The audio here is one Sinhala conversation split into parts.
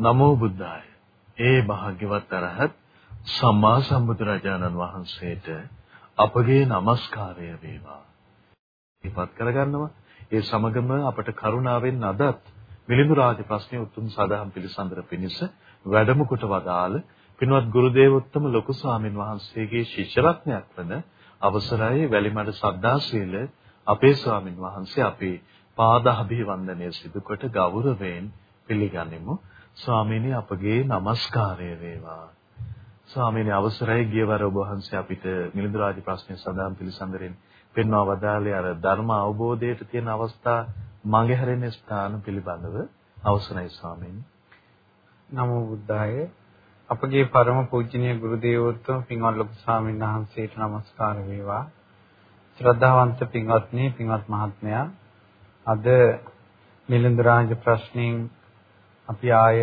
නමෝ බුද්ධාය. ඒ භාග්‍යවත් අරහත් සම්මා සම්බුදුරජාණන් වහන්සේට අපගේ নমස්කාරය වේවා. ඉපත් කරගන්නවා. ඒ සමගම අපට කරුණාවෙන් අදත් මිලිඳු රාජ ප්‍රශ්නයේ උතුම් සදාම් පිළිසඳර පිණිස වැඩම කොට වදාළ පින්වත් ගුරුදේවෝත්තම ලොකු ස්වාමින් වහන්සේගේ ශිෂ්‍ය රත්නයක් වන අවසරයි වැලිමඩ සද්දාශීල අපේ ස්වාමින් වහන්සේ අපේ පාද අභිවන්දනය සිදු කොට ගෞරවයෙන් පිළිගනිමු. ස්වාමීනි අපගේ নমස්කාරය වේවා. ස්වාමීනි අවසරයි ගියවර ඔබ වහන්සේ අපිට මිලිඳු රාජ ප්‍රශ්නය සඳහන් පිළිසඳරෙන් පෙන්වා වදාළේ අර ධර්ම අවබෝධයට තියෙන අවස්ථා මඟහැරෙන ස්ථාන පිළිබඳව අවසරයි ස්වාමීනි. නමෝ බුද්ධාය අපගේ ಪರම පූජනීය ගුරු දේවෝත්තම පින්වත් ලොකු ස්වාමීන් වහන්සේට নমස්කාර වේවා. ශ්‍රද්ධාවන්ත පින්වත්නි, පින්වත් මහත්මයා. අද මිලිඳු රාජ ප්‍රශ්නෙන් අපි ආය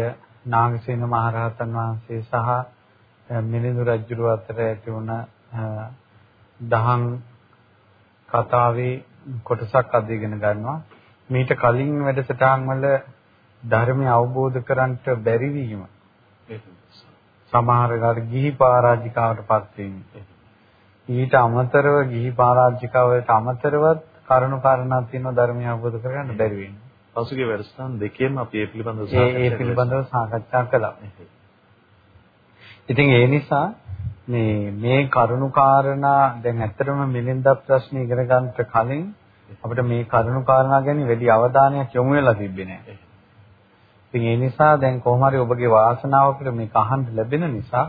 නාගසේන මහරහතන් වහන්සේ සහ මිලිඳු රජුව අතර ඇති වුණ දහම් කතාවේ කොටසක් අද ඉගෙන ගන්නවා. මීට කලින් වැඩසටහන් වල ධර්මය අවබෝධ කරන්ට බැරි වීම සමහර කාට ගිහි පරාජිකාවටපත් වීම ඊට අමතරව ගිහි පරාජිකාවට අමතරවත් කරුණු කාරණා තියෙන ධර්මය අවබෝධ කරගන්න බැරි වෙනවා පසුගිය වැඩසටහන් දෙකේම අපි ඒ පිළිබඳව සාකච්ඡා ඒ පිළිබඳව සාකච්ඡා කළා. ඉතින් ඒ නිසා මේ මේ කරුණු කාරණා දැන් ඇත්තටම මිලින්ද ප්‍රශ්න ඉගෙන ගන්නට කලින් අපිට මේ කරුණු කාරණා ගැන වැඩි අවධානයක් යොමු වෙලා තිබ්බේ නැහැ. ඉතින් ඒ නිසා දැන් කොහොම හරි ඔබගේ වාසනාවකට මේක අහන්න ලැබෙන නිසා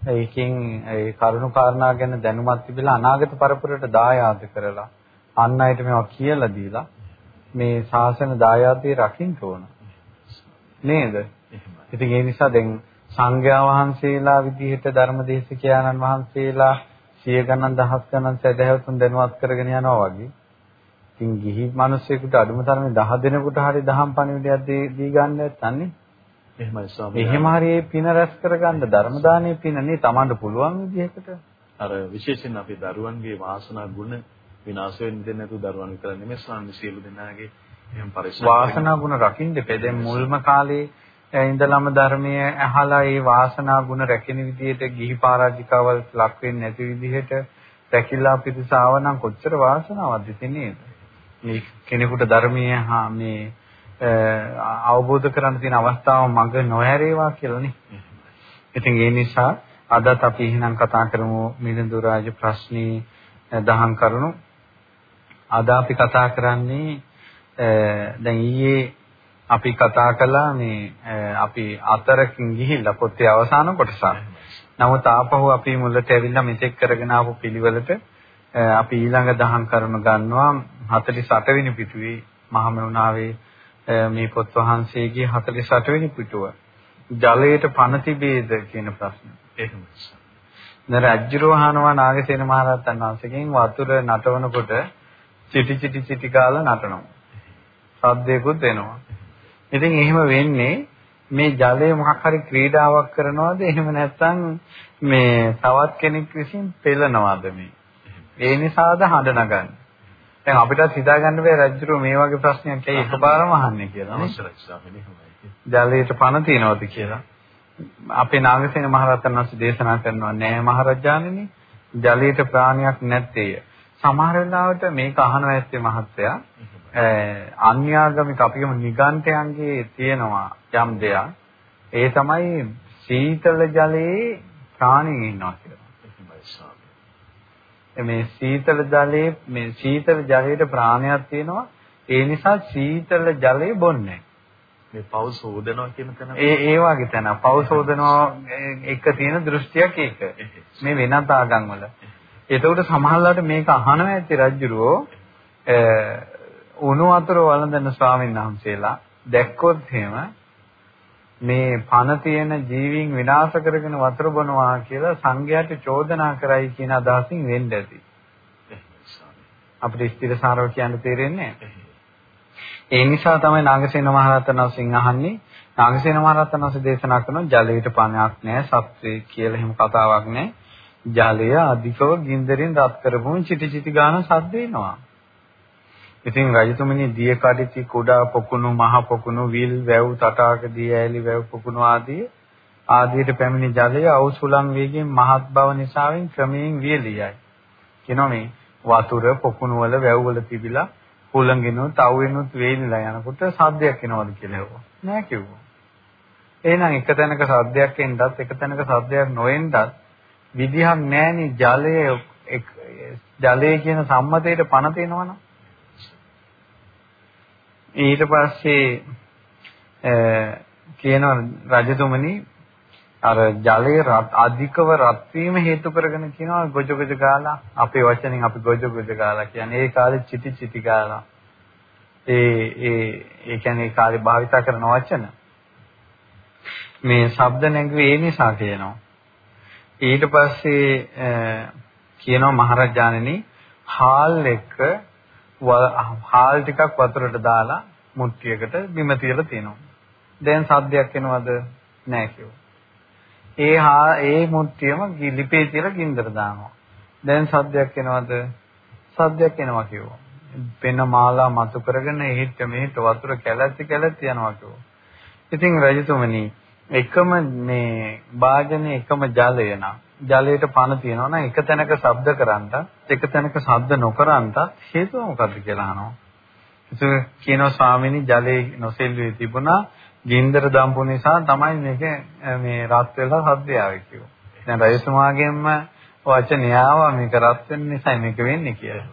ඒකෙන් ඒ කරුණු කාරණා ගැන දැනුමක් තිබිලා අනාගත පරපුරට දායාද කරලා අන් අයට මේවා කියලා දීලා මේ ශාසන දායාදේ රකින්න ඕන. නේද? ඉතින් ඒ නිසා දැන් සංඝයා වහන්සේලා විදිහට ධර්මදේශකයන්න් වහන්සේලා සිය ගණන් දහස් ගණන් සදහැවතුන් දැනුවත් කරගෙන යනවා වගේ. ඉතින් ගිහි මිනිස්සෙකුට අඩුම තරමේ 10 දෙනෙකුට හරි දහම් පණිවිඩයක් දී ගන්න නැත්නම් එහෙමයි ස්වාමී. එහෙම හරි ඒ පින රැස් කරගන්න ධර්ම දානයේ පින නේ Tamanට පුළුවන් විදිහකට. අර විශේෂයෙන් අපේ දරුවන්ගේ වාසනා ගුණ විනාශ වෙන්න දෙන්නේ නැතුව දරුවන් විතර නෙමෙයි ස්වාමී සියලු දෙනාගේ එහෙම පරිස්සම් වාසනා ගුණ රකින්න දෙපේ දැන් මුල්ම කාලේ ඉඳලම ධර්මයේ අහලා ඒ වාසනා ගුණ රැකෙන විදිහට ගිහි පරාජිකාවල් ලක් වෙන්නේ නැති විදිහට රැකිලා පිටසාව නම් කොච්චර වාසනාවක්ද තියෙන්නේ මේ කෙනෙකුට ධර්මයේ හා මේ අවබෝධ කරගන්න තියෙන අවස්ථාව මඟ නොහැරේවා කියලානේ. ඉතින් ඒ නිසා අදත් අපි එහෙනම් කතා කරමු. මිලිඳු රාජ ප්‍රශ්නේ දහම් කරුණු. අද අපි කතා කරන්නේ දැන් ඊයේ අපි කතා කළා මේ අපි අතරකින් ගිහිල්ලා පොතේ අවසාන කොටස. නමුත් ආපහු අපි මුලට ඇවිල්ලා මෙතෙක් කරගෙන ආපු පිළිවෙලට අපි ඊළඟ දහම් කරුණු ගන්නවා 48 වෙනි පිටුවේ මහමෙවුනාවේ මේ පොත් වහන්සේගේ 48 වෙනි පිටුව. ජලයට පණ තිබේද කියන ප්‍රශ්න. එහෙමයි. නර අජ්ජරෝහනවා නාගසේන මහරහතන් වහන්සේගෙන් වතුර නටවනකොට චිටි චිටි චිටි කාලා නටනවා. සද්දයකුත් එනවා. ඉතින් එහෙම වෙන්නේ මේ ජලය මොකක් හරි ක්‍රීඩාවක් කරනවද එහෙම නැත්නම් මේ තවත් කෙනෙක් විසින් පෙළනවද මේ? ඒ නිසාද හඬ නගන්නේ. දැන් අපිටත් හිතා ගන්න බෑ රජුරු මේ වගේ ප්‍රශ්නයක් ඇයි එකපාරම අහන්නේ කියලා. අවශ්‍යයි ස්වාමීනි. ජලයට පණ තියනවද කියලා. අපේ නාගසේන මහරහතන් වහන්සේ දේශනා කරනවා නෑ මහරජාණෙනි ජලයට ප්‍රාණයක් නැත්තේය. සමහර වෙලාවට මේක අහනවා ඇත්තේ මහත්තයා. අන්‍යාගමික අපිගම නිගන්ඨයන්ගේ තියෙනවා යම් දෙයක්. ඒ තමයි සීතල ජලයේ ප්‍රාණීන් ඉන්නවා කියලා. මේ සීතල ජලයේ මේ සීතල ජලයට ප්‍රාණයක් තියෙනවා. ඒ නිසා සීතල ජලය බොන්නේ. මේ පව් සෝදනවා කියන තැන. ඒ ඒ වගේ තැන. පව් සෝදනවා එක තියෙන දෘෂ්ටියක් ඒක. මේ වෙනත් ආගම් වල එතකොට සමහරවිට මේක අහනවා ඇති රජුරෝ උණු වතුර වළඳන ස්වාමීන් වහන්සේලා දැක්කොත් එහෙම මේ පණ තියෙන ජීවීන් විනාශ කරගෙන වතුර බොනවා කියලා සංඝයාට චෝදනා කරයි කියන අදහසින් වෙන්න ඇති. අපිට ස්ථිරසාරව කියන්න තේරෙන්නේ ඒ නිසා තමයි නාගසේන මහරහතන් වහන්සේ අහන්නේ නාගසේන මහරහතන් වහන්සේ දේශනා කරන ජලයට පණයක් නැහැ සත්වේ කියලා එහෙම කතාවක් නැහැ. ජලය අධිකව ගින්දරින් රත් කරපුවම චිටි චිටි ගාන සද්ද එනවා. ඉතින් රජතුමනි දිය කඩਿති කුඩා පොකුණු මහ පොකුණු විල් වැව් තටාක දී ඇලි වැව් පොකුණු ආදී ආදියට පැමිණි ජලය අවසුලං වේගයෙන් මහත් බව නිසාවෙන් ක්‍රමයෙන් වියලියයි. කියනවා මේ වතුර පොකුණු වල වැව් වල තිබිලා හුලඟිනුත් අවුවෙනුත් වේලිලා යනකොට සද්දයක් එනවද කියලා හෙව්වා. නෑ කිව්වා. එහෙනම් එක තැනක සද්දයක් එන්නත් එක තැනක සද්දයක් නොඑන්නත් විදිහක් නෑනේ ජලය ජලය කියන සම්මතයට පණ තියෙනවනම් ඊට පස්සේ කියනවා රජතුමනි අර ජලයේ අධිකව රත් වීම හේතු කරගෙන කියනවා ගොජ ගොජ ගාලා අපේ වචනෙන් අපි ගොජ ගොජ ගාලා කියන්නේ ඒ කාලේ චිටි චිටි ගාලා. ඒ ඒ ඒ කියන්නේ ඒ කාලේ භාවිත කරන වචන. මේ ශබ්ද නැගුවේ ඒ නිසා කියනවා. ඊට පස්සේ කියනවා මහරජාණෙනි හාල් එක හාල් ටිකක් වතුරට දාලා මුට්ටියකට බිම තියලා තියෙනවා. දැන් සද්දයක් එනවද? නැහැ කිව්වා. ඒ හා ඒ මුට්ටියම ලිපේ තියලා ගින්දර දානවා. දැන් සද්දයක් එනවද? සද්දයක් එනවා කිව්වා. පෙන මාලා මතු කරගෙන එහෙට මෙහෙට වතුර කැලැත්ති කැලැත්ති යනවා කිව්වා. ඉතින් රජතුමනි එකම මේ වාජනේ එකම ජලය නම් ජලයට පණ තියෙනවා නම් එක තැනක ශබ්ද කරන්ට එක තැනක ශබ්ද නොකරන්ට හේතුව මොකද්ද කියලා අහනවා. ඒක කියනවා ස්වාමීනි ජලයේ නොසෙල්වේ තිබුණා ගින්දර දම්පු නිසා තමයි මේක මේ රත් වෙලා ශබ්දය ආවේ කිව්වා. දැන් රජතුමාගෙන්ම වචනය ආවා මේක රත් වෙන නිසා මේක වෙන්නේ කියලා.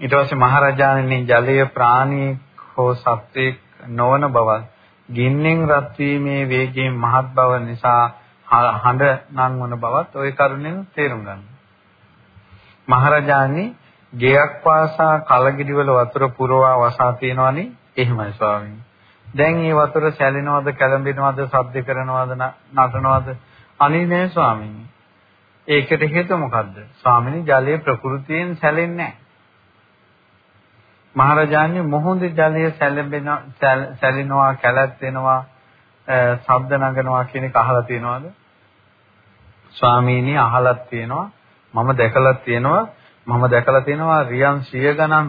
ඊට පස්සේ මහරජාණන් ජලය ප්‍රාණී හෝ සත්‍යෙක් නොවන බවත් ගින්නෙන් රත් වීමේ වේගයෙන් මහත් බව නිසා හඬ නංවන බවත් ওই කරුණෙන් තේරුම් ගන්න. මහරජාණනි ගෙයක් වාසා කලගිඩිවල වතුර පුරවා වසා තියෙනවනේ එහෙමයි ස්වාමීනි. දැන් මේ වතුර සැලෙනවද කැළඹෙනවද සද්ද කරනවද නටනවද අනේ නෑ ස්වාමීනි. ඒකට හේතුව මොකද්ද? ස්වාමීනි ජලයේ ප්‍රകൃතියෙන් සැලෙන්නේ නැහැ. මහරජාණන් මොහොතේ ජලය සැලෙනවා සැලෙනවා කැලැත් වෙනවා ශබ්ද නගනවා කියන එක අහලා තියෙනවද? ස්වාමීනි අහලත් තියෙනවා. මම දැකලත් තියෙනවා. මම දැකලා තියෙනවා රියන් 100 ගණන්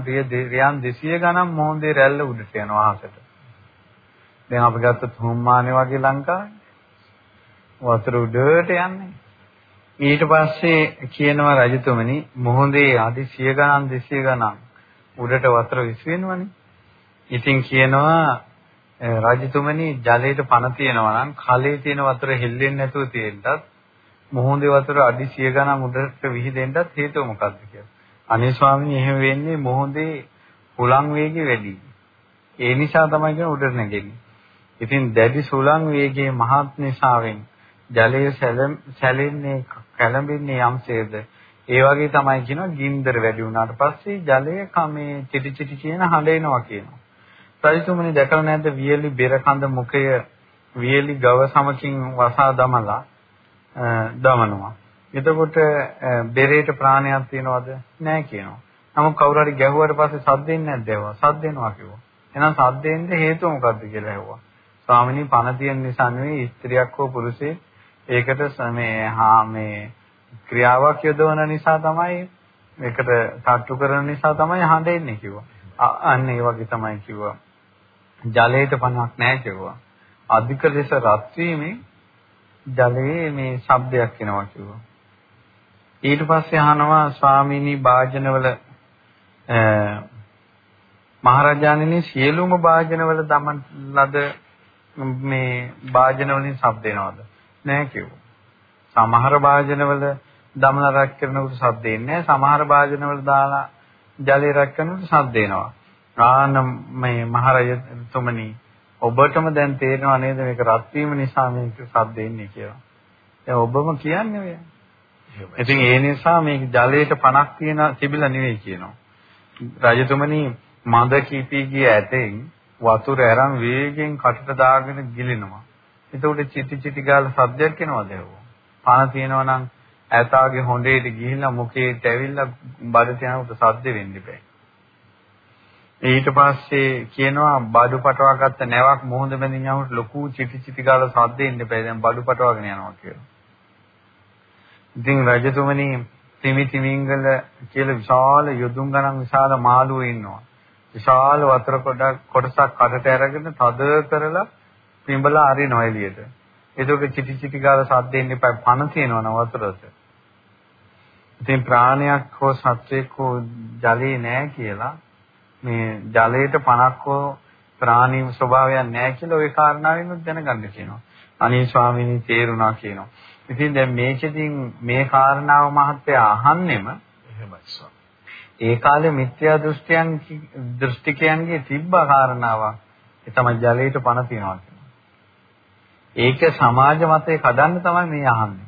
රියන් 200 ගණන් මොහොතේ රැල්ල උඩට යනවා අහසට. දැන් අපි ගත්ත තුම්මානේ වගේ ලංකාවේ වතුර උඩට යන්නේ. ඊට පස්සේ කියනවා රජතුමනි මොහොතේ අදි 100 ගණන් 200 ගණන් උඩට වතුර විශ්වෙනවනේ. ඉතින් කියනවා රජතුමනි ජලයට පණ තියෙනවා නම් කලේ තියෙන වතුර හෙල්ලෙන්නේ නැතුව තියෙන්නත් මොහොතේ වතුර අඩි 100 ගණන් උඩට විහිදෙන්නත් හේතුව මොකක්ද කියලා. අනේ ස්වාමීනි එහෙම වෙන්නේ මොහොතේ හුලං වේගය වැඩි. ඒ නිසා තමයි කියන උඩට නැගෙන්නේ. ඉතින් දැඩි සුලං වේගයේ මහත් නිසාවෙන් ජලය සැලෙන්නේ කැළඹෙන්නේ යම්සේද ඒ වගේ තමයි කියනවා ගින්දර වැඩි වුණාට පස්සේ ජලය කමේ චිටි චිටි කියන හඬ එනවා කියනවා. රජතුමනි දැකලා නැද්ද වියලි බෙර කඳ මුඛය වියලි ගව සමකින් වසා දමලා දමනවා. එතකොට බෙරේට ප්‍රාණයක් තියනවද? නැහැ කියනවා. නමුත් කවුරු හරි ගැහුවට පස්සේ සද්දෙන්නේ නැද්ද ඒවා? සද්දෙනවා කිව්වා. එහෙනම් සද්දෙන්න හේතුව මොකද්ද කියලා ඇහුවා. ස්වාමිනී පණ තියෙන නිසා නෙවෙයි ස්ත්‍රියක් හෝ පුරුෂයෙක් ඒකට මේ හා මේ ක්‍රියාවක් යොදවන නිසා තමයි ඒකට තට්ටු කරන නිසා තමයි හඬ එන්නේ කිව්වා. අන්න ඒ වගේ තමයි කිව්වා. ජලයට පණක් නැහැ කිව්වා. අධික ලෙස රත් වීමෙන් ජලයේ මේ ශබ්දයක් එනවා කිව්වා. ඊට පස්සේ අහනවා ස්වාමීනි වාජනවල මහරජාණෙනි සියලුම වාජනවල දමන ලද මේ වාජන වලින් ශබ්ද එනවද? නැහැ කිව්වා. සමහර වාජනවල දමන රැක් කරනකොට ශබ්ද එන්නේ නැහැ. සමහර වාජනවල දාලා ජලය රැක් කරනකොට ශබ්ද එනවා. ආන මේ මහරජතුමනි ඔබටම දැන් තේරෙනව නේද මේක රත් වීම නිසා මේක ශබ්ද එන්නේ කියලා. දැන් ඔබම කියන්නේ ඔය. ඉතින් ඒ නිසා මේක ජලයට පණක් තියෙන තිබිලා නෙවෙයි කියනවා. රජතුමනි මද කීපී ගිය ඇතෙන් වතුර ඇරන් වේගෙන් කටට දාගෙන ගිලිනවා. එතකොට චිටි චිටි ගාලා සද්දයක් එනවද ඒව? පණ තියෙනවා නම් ඇතාගේ හොඬේට ගිහිල්ලා මුඛේට ඇවිල්ලා බඩට යනකොට සද්ද වෙන්න බෑ. ඊට පස්සේ කියනවා බඩු පටවා ගත්ත නැවක් මොහොඳ බැඳින් යනකොට ලොකු චිටි චිටි ගාලා සද්ද එන්න බෑ දැන් බඩු පටවාගෙන යනවා කියලා. ඉතින් රජතුමනි තිමි තිමිංගල කියලා විශාල යොදුන් ගණන් විශාල මාළුවෝ ඉන්නවා. විශාල වතුර කොටක් කොටසක් කඩට අරගෙන තද කරලා පිඹලා අරිනවා එළියට. ඒක චිටි චිටි ගාලා සද්දෙන්න එපා පණ තියනවා වතුරට. ඉතින් ප්‍රාණයක් හෝ සත්වයක් හෝ ජලයේ නැහැ කියලා මේ ජලයට පණක් හෝ ප්‍රාණී ස්වභාවයක් නැහැ කියලා ওই කාරණාවෙන් දැනගන්න කියනවා. අනේ ස්වාමීනි තේරුණා කියනවා. ඉතින් දැන් මේකෙදින් මේ කාරණාව මහත්ය අහන්නෙම එහෙමයි ස්වාමී. ඒ කාලේ මිත්‍යා දෘෂ්ටියන් දෘෂ්ටිකයන්ගේ තිබ්බ කාරණාවක්. ඒ තමයි ජලයට පණ තියනවා. ඒක සමාජ මතේ කඩන්න තමයි මේ අහන්නේ.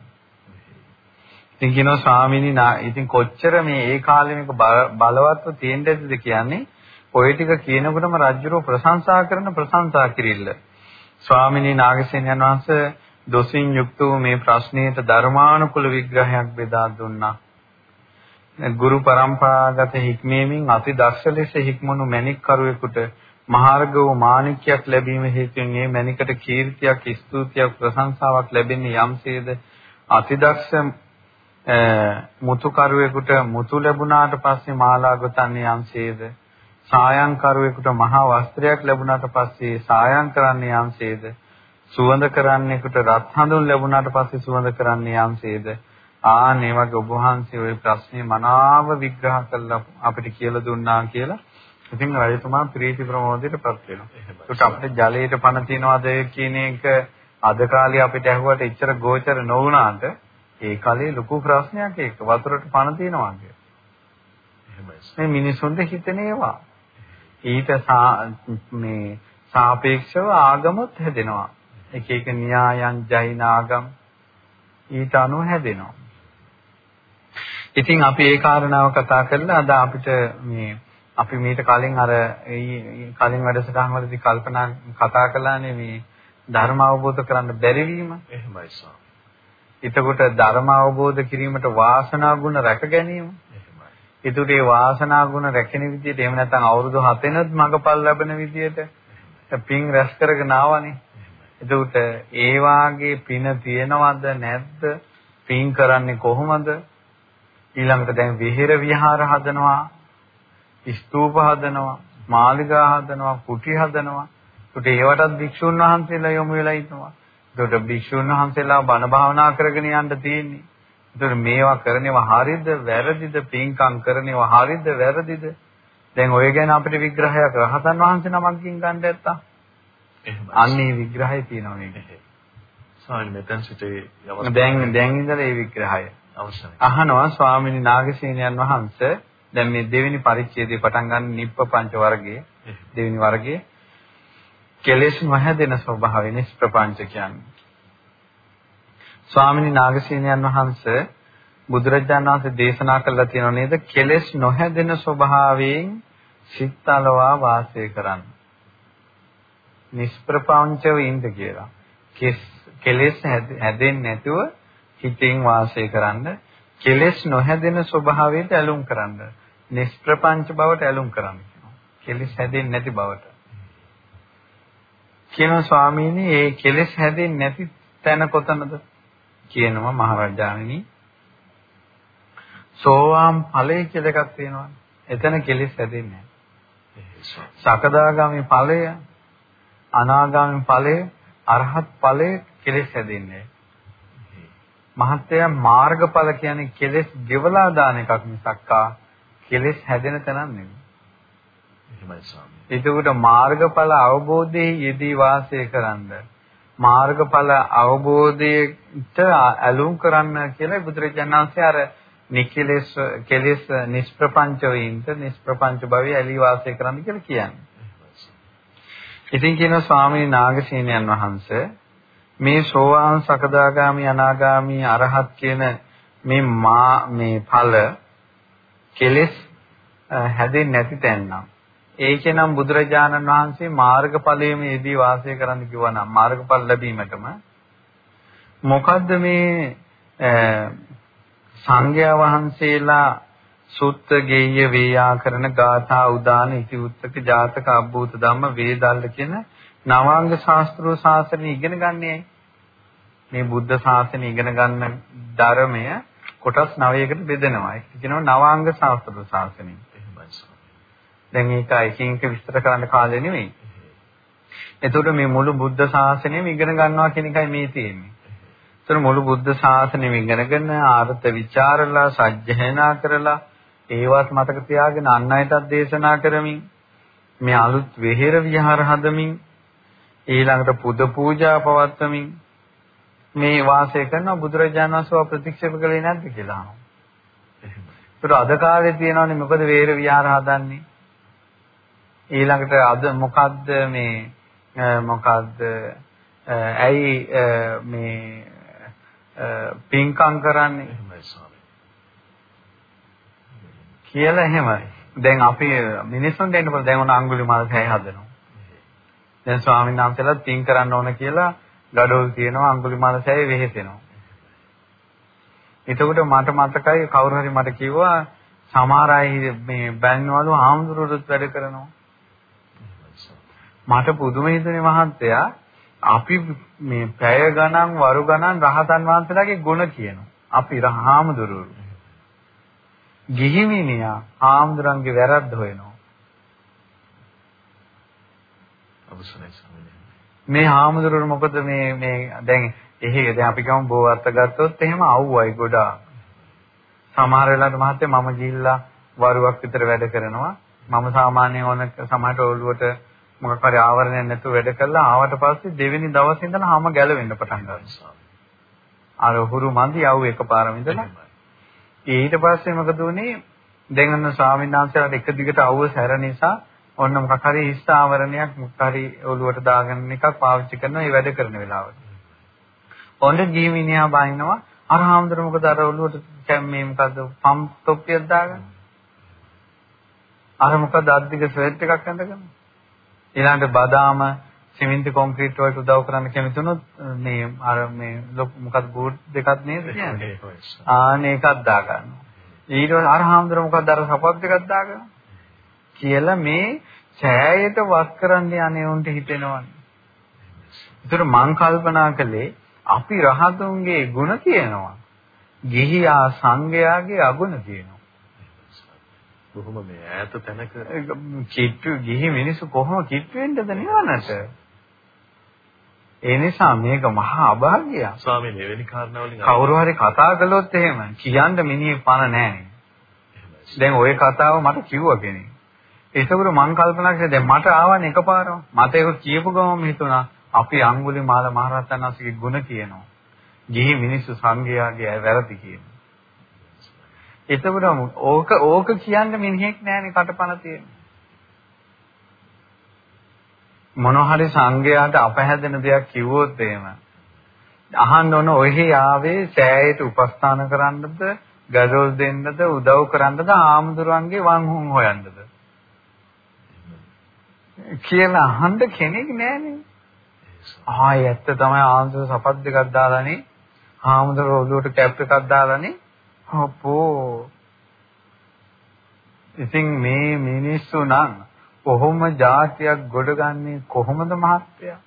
ඉතින් කියනවා ස්වාමීනි ඉතින් කොච්චර මේ ඒ කාලේ මේක බලවත්ව තියෙන්නද කියන්නේ ඔය ටික කියනකොටම රජුරෝ ප්‍රශංසා කරන ප්‍රශංසා කිරිල්ල. ස්වාමිනී නාගසේනයන් වහන්සේ දොසින් යුක්ත වූ මේ ප්‍රශ්නයට ධර්මානුකූල විග්‍රහයක් බෙදා දුන්නා. ගුරු પરම්පරාගත හික්මීමෙන් අති දක්ෂ ලෙස හික්මනු මැණික් කරුවෙකුට මහාර්ග වූ මාණික්‍යයක් ලැබීම හේතුවෙන් මේ මැණිකට කීර්තියක් ස්තුතියක් ප්‍රශංසාවක් ලැබෙන්නේ යම්සේද? අතිදක්ෂ මුතු කරුවෙකුට මුතු ලැබුණාට පස්සේ මාලා ගොතන්නේ යම්සේද? සායම් කරුවෙකුට මහා වස්ත්‍රයක් ලැබුණාට පස්සේ සායම් කරන්නේ යම්සේද? සුවඳ කරන්නෙකුට රත් හඳුන් ලැබුණාට පස්සේ සුවඳ කරන්නේ යම්සේද? ආනේ වගේ ඔබ වහන්සේ ওই ප්‍රශ්නේ මනාව විග්‍රහ කරලා අපිට කියලා දුන්නා කියලා. ඉතින් රජතුමා ප්‍රීති ප්‍රමෝදයටපත් වෙනවා. ඒකට අපිට ජලයට පණ තියනවාද කියන එක අද කාලේ අපිට ඇහුවට එච්චර ගෝචර නොවුනාට ඒ කාලේ ලොකු ප්‍රශ්නයක් ඒක වතුරට පණ තියනවා කිය. මේ මිනිසුන්ට හිතෙන ඒවා. ඊට මේ සාපේක්ෂව ආගමත් හැදෙනවා. එක එක න්‍යායන් ජෛන ආගම් ඊට අනුව හැදෙනවා. ඉතින් අපි ඒ කාරණාව කතා කරලා අද අපිට මේ අපි මීට කලින් අර කලින් වැඩසටහන් වලදී කල්පනා කතා කළානේ මේ ධර්ම අවබෝධ කරන්න බැරි වීම. එහෙමයි සර්. එතකොට ධර්ම අවබෝධ කිරීමට වාසනා ගුණ රැක ගැනීම. එහෙමයි. ඒතුට ඒ වාසනා ගුණ රැකෙන විදිහට එහෙම නැත්නම් අවුරුදු 7වෙනත් මගපල් ලැබෙන විදිහට පින් රැස් කරගෙන ආවනේ. එතකොට ඒ වාගේ පින තියෙනවද නැද්ද? පින් කරන්නේ කොහොමද? ඊළඟට දැන් විහෙර විහාර හදනවා, ස්තූප හදනවා, මාලිගා හදනවා, කුටි හදනවා. ඒකට ඒවටත් භික්ෂුන් වහන්සේලා යොමු වෙලා ඉන්නවා. ඒකට භික්ෂුන් වහන්සේලා බණ භාවනා කරගෙන යන්න තියෙන්නේ. ඒතර මේවා කරනේවා හරියද වැරදිද පින්කම් කරනේවා හරියද වැරදිද? දැන් ඔය ගැන අපිට විග්‍රහයක් රහතන් වහන්සේ නමක්කින් ගන්න නැත්තම් එහෙමයි. අන්නේ විග්‍රහය තියෙනවා මේකේ. ස්වාමීන් මෙතෙන් සිටේ දැන් දැන් ඉඳලා මේ විග්‍රහය. අවශ්‍යයි අහනවා ස්වාමීනි නාගසේනයන් වහන්සේ දැන් මේ දෙවෙනි පරිච්ඡේදය පටන් ගන්න නිප්ප පංච වර්ගයේ දෙවෙනි වර්ගයේ කෙලෙස් නොහැදෙන ස්වභාවය නිෂ්ප්‍රපංච කියන්නේ ස්වාමිනී නාගසේනයන් වහන්සේ බුදුරජාණන් වහන්සේ දේශනා කළා තියෙනව නේද? කෙලෙස් නොහැදෙන ස්වභාවයෙන් සිත්තලවා වාසය කරන්න. නිෂ්ප්‍රපංචව ඉන්න කියලා. කෙලෙස් හැදෙන්නේ නැතුව හිතින් වාසය කරන්න. කෙලෙස් නොහැදෙන ස්වභාවයට ඇලුම් කරන්න. නිෂ්ප්‍රපංච බවට ඇලුම් කරන්න කියනවා. කෙලෙස් හැදෙන්නේ නැති බවට. කියනවා ස්වාමීනි මේ කෙලෙස් හැදෙන්නේ නැති තැන කොතනද? කියනවා මහරජාණනි සෝවාන් ඵලය කියලා එකක් තියෙනවා. එතන කෙලෙස් හැදෙන්නේ නැහැ. සකදාගාමි ඵලය, අනාගාමි ඵලය, අරහත් ඵලය කෙලෙස් හැදෙන්නේ මහත්ය මාර්ගඵල කියන්නේ කෙලෙස් ගෙවලා දාන එකක් මිසක්කා කෙලෙස් හැදෙන තැනක් නෙමෙයි. එහෙමයි ස්වාමී. ඒකට මාර්ගඵල අවබෝධයේ යෙදී වාසය කරන්නේ මාර්ගඵල අවබෝධයට ඇලුම් කරන්න කියලා බුදුරජාණන් වහන්සේ අර නිකලෙස් කෙලෙස් නිෂ්ප්‍රපංච වෙයින්ද නිෂ්ප්‍රපංච භවයේ ඇලී වාසය කරන්න කියලා කියන්නේ. ඉතින් කියන ස්වාමී නාගසේනයන් වහන්සේ මේ සෝවාන් සකදාගාමි අනාගාමි අරහත් කියන මේ මා මේ ඵල කෙලෙස් හැදෙන්නේ නැති තැන්නම්. ඒකෙනම් බුදුරජාණන් වහන්සේ මාර්ගඵලයේම යෙදී වාසය කරන්න කිව්වා නම් මාර්ගඵල ලැබීමටම. මොකද්ද මේ සංඝයා වහන්සේලා සුත්ත ගෙය්‍ය වේයාකරණ ගාථා උදාන ඉති උත්තක ජාතක අබ්බූත ධම්ම වේදල්ල කියන නවාංග ශාස්ත්‍රෝ ශාසනය ඉගෙන ගන්නේ. මේ බුද්ධ ශාසනය ඉගෙන ගන්න ධර්මය කොටස් 9කට බෙදෙනවා. ඒක කියනවා නවාංග ශාස්ත්‍ර ශාසනය. දැන් ඒක එකින් එක විස්තර කරන්න කාලේ නෙමෙයි. එතකොට මේ මුළු බුද්ධ ශාසනයම ඉගෙන ගන්නවා කියන එකයි මේ තියෙන්නේ. ඒතර මුළු බුද්ධ ශාසනයම ඉගෙනගෙන ආර්ථ විචාරලා සජ්ජහනා කරලා ඒවත් මතක තියාගෙන අන් අයටත් දේශනා කරමින් මේ අලුත් වෙහෙර විහාර හදමින් ඊළඟට පුද පූජා පවත්වමින් මේ වාසය කරන බුදුරජාණන් වහන්සේ ප්‍රතික්ෂේප කළේ නැද්ද කියලා අහනවා. එහෙමයි. අද කාලේ තියෙනවනේ මොකද වෙහෙර විහාර හදන්නේ? ඊළඟට අද මොකද්ද මේ මොකද්ද ඇයි මේ පින්කම් කරන්නේ? කියලා එහෙමයි. දැන් අපි මිනිස්සුන් දෙන්න පුළුවන් දැන් උන අඟුලිමාල සෑය හදනවා. දැන් ස්වාමීන් වහන්සේලා පින් කරන්න ඕන කියලා gadol තියෙනවා අඟුලිමාල සෑය වෙහෙසෙනවා. එතකොට මට මතකයි කවුරු හරි මට කිව්වා සමහර අය මේ බැන්නවලු ආම්දුරුරුත් වැඩ කරනවා. මට පුදුම හිතුනේ මහත්තයා අපි මේ පැය ගණන් වරු ගණන් රහතන් වහන්සේලාගේ ගුණ කියනවා. අපි රහාමුදුරුවෝ ගිහිමිනියා ආම්දුරන්ගේ වැරද්ද හොයනවා. අවසරයි ස්වාමීනි. මේ ආම්දුරුවෝ මොකද මේ මේ දැන් එහෙ දැන් අපි ගමු බෝ අර්ථ ගත්තොත් එහෙම අවුවයි ගොඩාක්. සමහර වෙලාවට මහත්තයා මම ගිහිල්ලා වරුවක් විතර වැඩ කරනවා. මම සාමාන්‍යයෙන් ඕන සමහරට ඔළුවට මොකක් හරි ආවරණයක් නැතුව වැඩ කළා ආවට පස්සේ දෙවෙනි දවසේ ඉඳලා හැම ගැලවෙන්න පටන් ගන්නවා. අර හුරු මන්දි යව් එකපාරම ඉඳලා ඊට පස්සේ මොකද උනේ? දැන් අන්න ස්වාමීන් වහන්සේලාට එක දිගට අවුව සැර නිසා ඔන්න මොකක් හරි හිස් ආවරණයක් මොකක් හරි ඔළුවට දාගෙන එකක් පාවිච්චි කරනවා ඒ වැඩ කරන වෙලාවට. ඔන්න ජීවිනියා බයින්නවා අර හාමුදුර මොකද අර ඔළුවට මේ මොකද්ද පම්ප් තොප්පියක් දාගන්න. අර මොකද අද්දික ස්වෙට් එකක් ඇඳගෙන. ඊළඟට බදාම සිමෙන්ති කොන්ක්‍රීට් වලට උදව් කරන්න කැමති වුණොත් මේ අර මේ මොකක්ද බෝඩ් දෙකක් නේද කියන්නේ ආන එකක් දාගන්න ඊට පස්සේ අර හාමුදුර මොකක්ද අර සපත් දෙකක් දාගන්න කියලා මේ ඡායයට වත් කරන්න යන්නේ උන්ට හිතෙනවනේ ඒතර මං කල්පනා කළේ අපි රහතුන්ගේ ಗುಣ කියනවා ගිහියා සංඝයාගේ අගුණ කියනවා බොහොම මේ ඈත තැනක කිට්ටු ගිහි මිනිස්සු කොහොම කිට්ටු වෙන්නද නිවනට ඒ නිසා මේක මහා අභාග්‍යයක්. ස්වාමීන් එවැනි කාරණාවලින් කවුරු හරි කතා කළොත් එහෙම කියන්න මිනිහෙක් පණ නැහැ. දැන් ওই කතාව මට කිව්වා කෙනෙක්. ඒකවල මං කල්පනා කරේ දැන් මට ආවනේ එකපාරම. මට ඒක කියපු ගමන් හිතුණා අපි අඟුලිමාල මහරහතන් වහන්සේගේ ගුණ කියනවා. ගිහි මිනිස්සු සංඝයාගේ වැරදි කියනවා. එතකොට ඕක ඕක කියන්න මිනිහෙක් නැහැනේ කටපණ තියෙන්නේ. මොන හරි සංගයාට අපහැදෙන දෙයක් කිව්වොත් එහෙම අහන්න ඕන ඔහි ආවේ සෑයට උපස්ථාන කරන්නද ගඩොල් දෙන්නද උදව් කරන්නද ආමුදුරන්ගේ වංහුන් හොයන්නද කියලා අහන්න කෙනෙක් නැහනේ ආයෙ ඇත්ත තමයි ආමුදුර සපත් දෙකක් දාලානේ ආමුදුර ඔළුවට කැප් එකක් දාලානේ අපෝ ඉතින් මේ මිනිස්සු නම් කොහොම જાතියක් ගොඩගන්නේ කොහොමද මහත්තයා?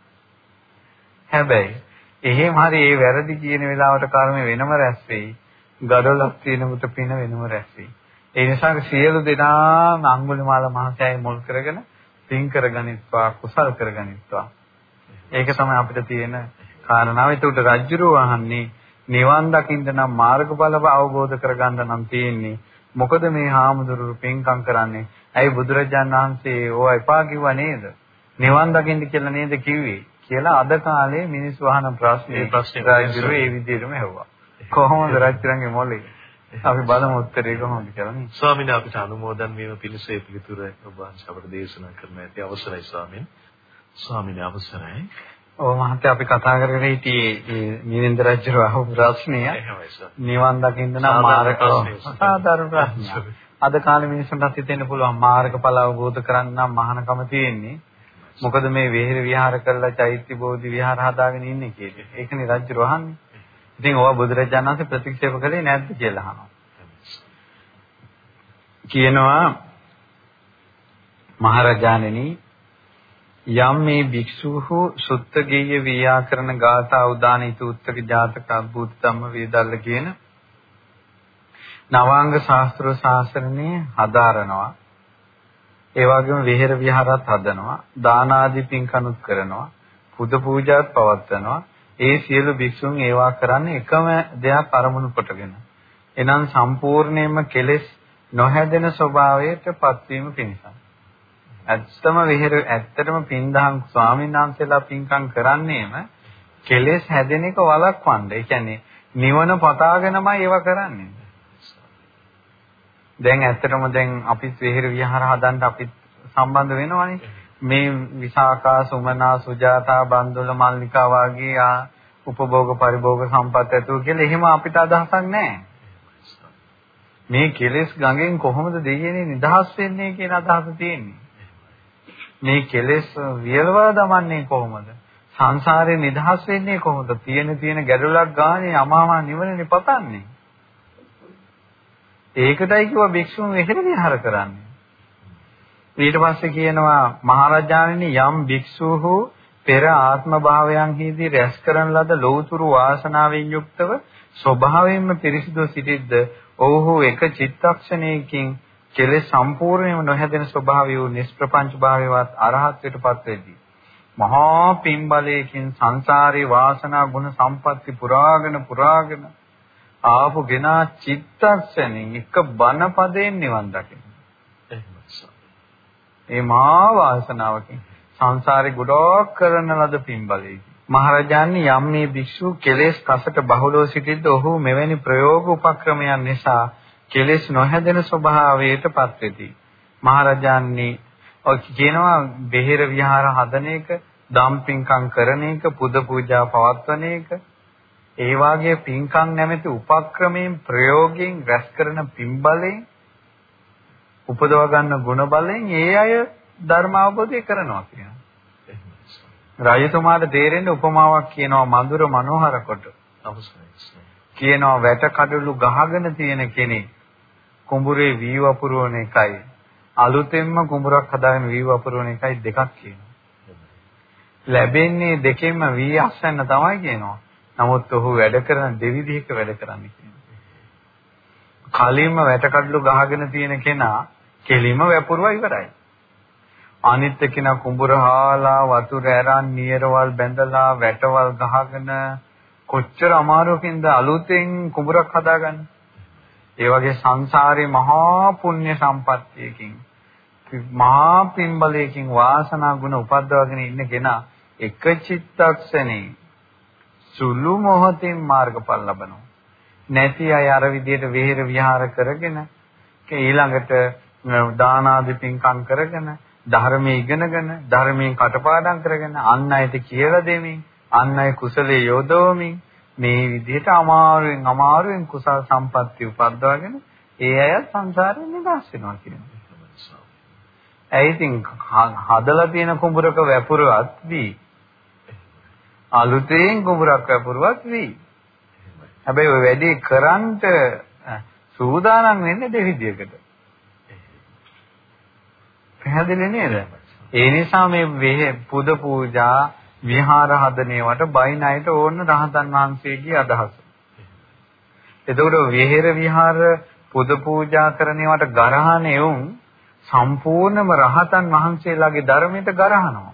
හැබැයි එහෙම හරි ඒ වැරදි කියන වෙලාවට කර්ම වෙනම රැස් වෙයි. ගඩොලක් තියෙනකොට පින වෙනම රැස් වෙයි. ඒ නිසා සියලු දෙනා අඟුලිමාල මහසෑය මුල් කරගෙන පින් කරගනිත්වා කුසල් කරගනිත්වා. ඒක තමයි අපිට තියෙන කාරණාව. ඒකට රජ්ජුරුව අහන්නේ නිවන් දකින්න නම් මාර්ගඵල අවබෝධ කරගන්න නම් තියෙන්නේ මොකද මේ හාමුදුරුවෝ පින්කම් කරන්නේ? ඇයි බුදුරජාණන් වහන්සේ ඕවා එපා කිව්වා නේද? නිවන් දකින්න කියලා නේද කිව්වේ? කියලා අද කාලේ මිනිස්සු අහන ප්‍රශ්නේ රාජ්‍යරුවෝ ඒ විදිහටම ඇහුවා. කොහොමද රාජ්‍යරන්ගේ මොලේ? අපි බලමු උත්තරේ කොහොමද කියලා නේ. ස්වාමීන් වහන්සේ අපිට අනුමෝදන් වීම පිණිස ඒ පිළිතුර ඔබ වහන්සේ අපට දේශනා කරන්න ඇති අවසරයි ස්වාමීන්. ස්වාමීන් අවසරයි. ඔව් මහත්තයා අපි කතා කරගෙන හිටියේ මේ නිරේන්ද්‍ර රජුව අහපු ප්‍රශ්නය. නිවන් දකින්න නම් මාර්ග සාධාරණ ප්‍රශ්නයක්. අද කාලේ මිනිස්සුන්ට හිතෙන්න පුළුවන් මාර්ගඵල අවබෝධ කරගන්න නම් මහානකම තියෙන්නේ. මොකද මේ විහෙර විහාර කරලා චෛත්‍ය බෝධි විහාර හදාගෙන ඉන්නේ කියන්නේ. ඒකනේ රජු වහන්නේ. ඉතින් ඕවා බුදුරජාණන් වහන්සේ ප්‍රතික්ෂේප කළේ නැද්ද කියලා අහනවා. කියනවා මහරජාණෙනි යම් මේ භික්ෂුහු සුත්තගේය ව්‍යාකරණ ගාථා උදාන ඊත උත්තක ජාතක අභූත ධම්ම වේදල්ල කියන නවාංග ශාස්ත්‍ර ශාස්ත්‍රණේ හදාරනවා. ඒ වගේම විහෙර විහාරات හදනවා. දාන ආදී පින්කනුත් කරනවා. පුද පූජාත් පවත්වනවා. ඒ සියලු භික්ෂුන් ඒවා කරන්නේ එකම දෙයක් අරමුණු කොටගෙන. එනම් සම්පූර්ණයෙන්ම කෙලෙස් නොහැදෙන ස්වභාවයට පත්වීම පිණිසයි. ඇත්තම විහෙර ඇත්තටම පින්දහම් ස්වාමීන් වහන්සේලා පින්කම් කරන්නේම කෙලෙස් හැදෙන එක වළක්වන්න. ඒ කියන්නේ නිවන පතාගෙනමයි ඒවා කරන්නේ. දැන් ඇත්තටම දැන් අපිත් විහෙර විහාර හදන්න අපිත් සම්බන්ධ වෙනවනේ. මේ විසාකා සුමනා සුජාතා බන්දුල මල්ලිකා වගේ ආ උපභෝග පරිභෝග සම්පත් ඇතුව කියලා එහෙම අපිට අදහසක් නැහැ. මේ කෙලෙස් ගඟෙන් කොහොමද දෙයනේ නිදහස් වෙන්නේ කියන අදහස තියෙන්නේ. මේ කෙලෙස් වියලවා දමන්නේ කොහොමද? සංසාරේ නිදහස් වෙන්නේ කොහොමද? තියෙන තියෙන ගැටලුවක් ගානේ අමාමා නිවනනේ පතන්නේ. ඒකටයි කිව්වා භික්ෂුන් මෙහෙර විහාර කරන්නේ. ඊට පස්සේ කියනවා මහරජාණෙනි යම් භික්ෂූහු පෙර ආත්ම භාවයන්හිදී රැස් කරන ලද ලෞතුරු වාසනාවෙන් යුක්තව ස්වභාවයෙන්ම පිරිසිදු සිටිද්ද ඔව්හු එක චිත්තක්ෂණයකින් කෙලෙස් සම්පූර්ණයෙන්ම නොහැදෙන ස්වභාවය වූ නිෂ්ප්‍රපංච භාවයවත් අරහත්ත්වයටපත් වෙදී මහා පින්බලයකින් සංසාරේ වාසනා ගුණ සම්පatti පුරාගෙන පුරාගෙන ආපු ගෙනා චිත්තක්ෂණෙන් එක බණ පදයෙන් නිවන් දකින්න. ඒ මහා වාසනාවකින් සංසාරේ ගොඩක් කරන ලද පින්බලයකින් මහරජාණන් යම් මේ භික්ෂු කෙලෙස් කසට බහුලව සිටිද්ද ඔහු මෙවැනි ප්‍රයෝග උපක්‍රමයන් නිසා කෙලෙස් නොහැදෙන ස්වභාවයටපත් වෙති. මහරජාණන් ඔය කියනවා බෙහෙර විහාර හදන එක, දම්පින්කම් කරන එක, පුද පූජා පවත්වන එක, ඒ වාගේ පින්කම් නැමැති උපක්‍රමයෙන් ප්‍රයෝගයෙන් රැස් කරන පින්බලයෙන් උපදව ගන්න ගුණ බලයෙන් ඒ අය ධර්ම අවබෝධය කරනවා කියනවා. රාජතුමාට තේරෙන්න උපමාවක් කියනවා මధుර මනෝහර කොට. කියනවා වැට කඩළු ගහගෙන තියෙන කෙනෙක් කුඹුරේ වී වපුරවන එකයි අලුතෙන්ම කුඹුරක් හදාගෙන වී වපුරවන එකයි දෙකක් කියනවා. ලැබෙන්නේ දෙකෙන්ම වී අස්සන්න තමයි කියනවා. නමුත් ඔහු වැඩ කරන දෙවිධයක වැඩ කරන්නේ කියනවා. කලින්ම වැටකඩලු ගහගෙන තියෙන කෙනා කෙලින්ම වැපුරුවා ඉවරයි. අනිත් කෙනා කුඹුර හාලා වතුර ඇරන් නියරවල් බැඳලා වැටවල් ගහගෙන කොච්චර අමාරුවකින්ද අලුතෙන් කුඹරක් හදාගන්නේ. ඒ වගේ සංසාරේ මහා පුණ්‍ය සම්පත්තියකින් මහා පින්බලයකින් වාසනා ගුණ උපද්දවගෙන ඉන්න කෙනා එක චිත්තක්ෂණේ සුළු මොහොතින් මාර්ගඵල ලබනවා. නැති අය අර විදිහට විහෙර විහාර කරගෙන ඊළඟට දාන ආදී පින්කම් කරගෙන ධර්මයේ ඉගෙනගෙන ධර්මයෙන් කටපාඩම් කරගෙන අන් අයට කියලා දෙමින් අන් අය කුසලයේ යොදවමින් මේ විදිහට අමාරුවෙන් අමාරුවෙන් කුසල් සම්පatti උපද්දවගෙන ඒ අය සංසාරයෙන් නිදහස් වෙනවා කියනවා. ඒ ඉතින් හදලා තියෙන කුඹරක වැපුරුවත් වී අලුතෙන් කුඹරක් වැපුරුවත් වී. හැබැයි ඔය වැඩේ කරන්ට සූදානම් වෙන්නේ දෙවිදියකට. පැහැදිලි නේද? ඒ නිසා මේ පුද පූජා විහාර හදනේවට බයින් අයට ඕන රහතන් වහන්සේගේ අදහස. එතකොට විහෙර විහාර පුද පූජා කරනේවට ගරහන එවුන් සම්පූර්ණම රහතන් වහන්සේලාගේ ධර්මයට ගරහනවා.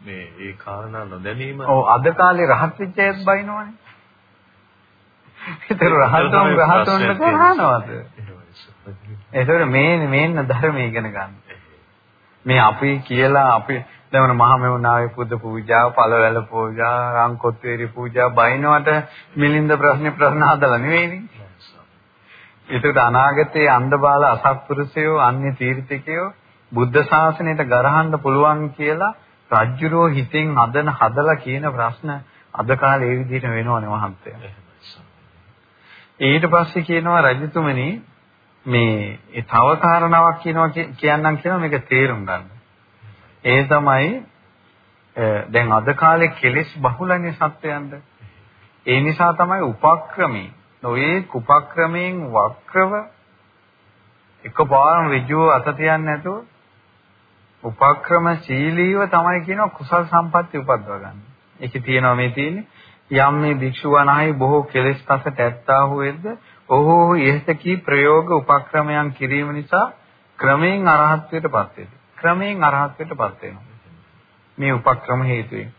මේ ඒ කාරණා නොදැනීම ඔව් අද කාලේ රහත් වෙච්ච අයත් බයිනවනේ. ඒතර රහතන් රහතොන්ට කරනවද? ඒතර මේ මේන්න ධර්මය ඉගෙන ගන්න. මේ අපි කියලා අපි දැන් මහා මෙවුනාවේ පුද පූජා, පළවැල පූජා, රංකොත්වේරි පූජා බයිනවට මිලින්ද ප්‍රශ්නේ ප්‍රශ්න හදලා නෙවෙයිනේ. ඒකට අනාගතයේ අන්ධබාල අසත්පුරුෂයෝ, අන්‍ය තීර්ථකයෝ බුද්ධ ශාසනයට ගරහන්න පුළුවන් කියලා රජ්ජුරෝ හිතෙන් හදන හදලා කියන ප්‍රශ්න අද කාලේ ඒ විදිහට වෙනවනේ මහත්තයා. ඊට පස්සේ කියනවා රජතුමනි මේ තව කාරණාවක් කියනවා කියන්නම් කියනවා මේක තේරුම් ගන්න. ඒ තමයි දැන් අද කාලේ කෙලෙස් බහුලන්නේ සත්‍යයන්ද. ඒ නිසා තමයි උපක්‍රමී නොයේ උපක්‍රමයෙන් වක්‍රව එකපාරම ඍජුව අත තියන්නේ නැතුව උපක්‍රමශීලීව තමයි කියනවා කුසල් සම්පatti උපද්දව ගන්න. ඒකේ තියෙනවා මේ තියෙන්නේ යම් මේ භික්ෂුවණහි බොහෝ කෙලෙස් පසට ඇත්තා වූයේද ඔහු යෙසකී ප්‍රයෝග උපක්‍රමයන් කිරීම නිසා ක්‍රමයෙන් අරහත්ත්වයටපත් වෙති. ක්‍රමයෙන් අරහත්ත්වයටපත් වෙනවා. මේ උපක්‍රම හේතුවෙන්.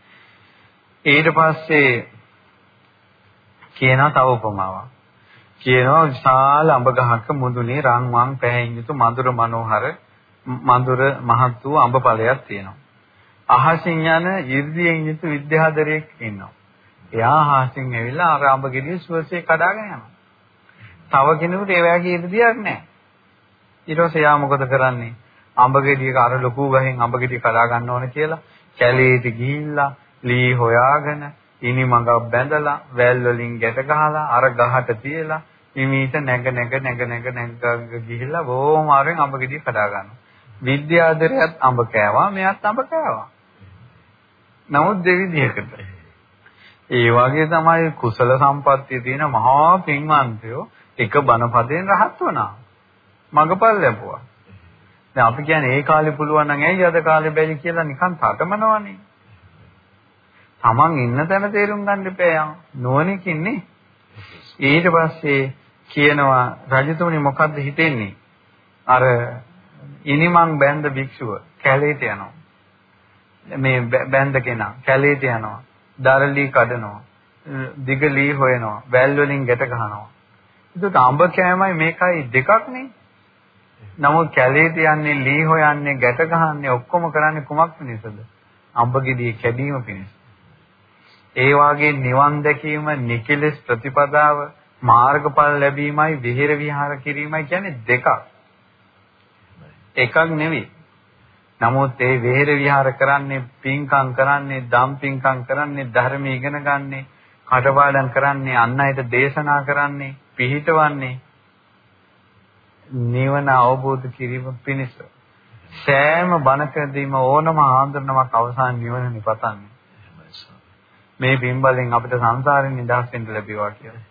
ඊට පස්සේ කියනවා තව උපමාවක්. කියනවා විශාල අඹ ගහක මුදුනේ රන් වන් පැහැයෙන් යුතු මధుර මනෝහර මధుර මහත් වූ අඹ ඵලයක් තියෙනවා. අහසින් යන 이르දියෙන් යුතු විද්‍යාදරයෙක් ඉන්නවා. එයා අහසින් ඇවිල්ලා අර අඹ ගෙඩිය සුවසේ කඩාගෙන යනවා. තව කෙනෙකුට ඒ වගේ ඉර්ධියක් නැහැ. ඊට පස්සේ යා මොකද කරන්නේ? අඹ ගෙඩියක අර ලොකු ගහෙන් අඹ ගෙඩිය කඩා ගන්න ඕන කියලා කැලේට ගිහිල්ලා ලී හොයාගෙන ඉනි මඟක් බැඳලා වැල් වලින් ගැට ගහලා අර ගහට තියලා ඉමීට නැග නැග නැග නැග නැග ගිහිල්ලා බොහොම ආරෙන් අඹ ගෙඩිය කඩා ගන්නවා. විද්‍යාදරයත් අඹ කෑවා මෙයත් අඹ කෑවා. නමුත් දෙවිදියකට. ඒ වගේ තමයි කුසල සම්පත්තිය තියෙන මහා පින්වන්තයෝ එක බණපදයෙන් රහත් වුණා. මගපල් ලැබුවා. දැන් අපි කියන්නේ ඒ කාලේ පුළුවන් නම් ඇයි අද කාලේ බැරි කියලා නිකන් තටමනවනේ. Taman ඉන්න තැන තේරුම් ගන්න එපා නුවණකින්නේ. ඊට පස්සේ කියනවා රජතුමනි මොකද්ද හිතෙන්නේ? අර ඉනිමන් බැඳ භික්ෂුව කැලේට යනවා. මේ බැඳ කෙනා කැලේට යනවා. දරලි කඩනවා. දිගලී හොයනවා. වැල් වලින් ගැට ගහනවා. ඒකට අඹ කෑමයි මේකයි දෙකක් නේ. නමුත් කැලේට යන්නේ ලී හොයන්නේ ගැට ගහන්නේ ඔක්කොම කරන්නේ කුමක් පිණිසද? අඹ ගෙඩිය කැඩීම පිණිස. ඒ වාගේ නිවන් දැකීම නිකලස් ප්‍රතිපදාව මාර්ගඵල ලැබීමයි විහෙර විහාර කිරීමයි කියන්නේ දෙකක්. එකක් නෙවෙයි. නමුත් ඒ විහෙර විහාර කරන්නේ පින්කම් කරන්නේ දම් පින්කම් කරන්නේ ධර්ම ඉගෙන ගන්නේ කටපාඩම් කරන්නේ අන් අයට දේශනා කරන්නේ පිහිටවන්නේ නිවන අවබෝධ කිරීම පිණිස සෑම බණකදීම ඕනම ආන්දරණමක් අවසාන නිවන නිපතන්නේ මේ පින්බලෙන් අපිට සංසාරෙන් නිදහස් වෙන්න ලැබේවා කියලා.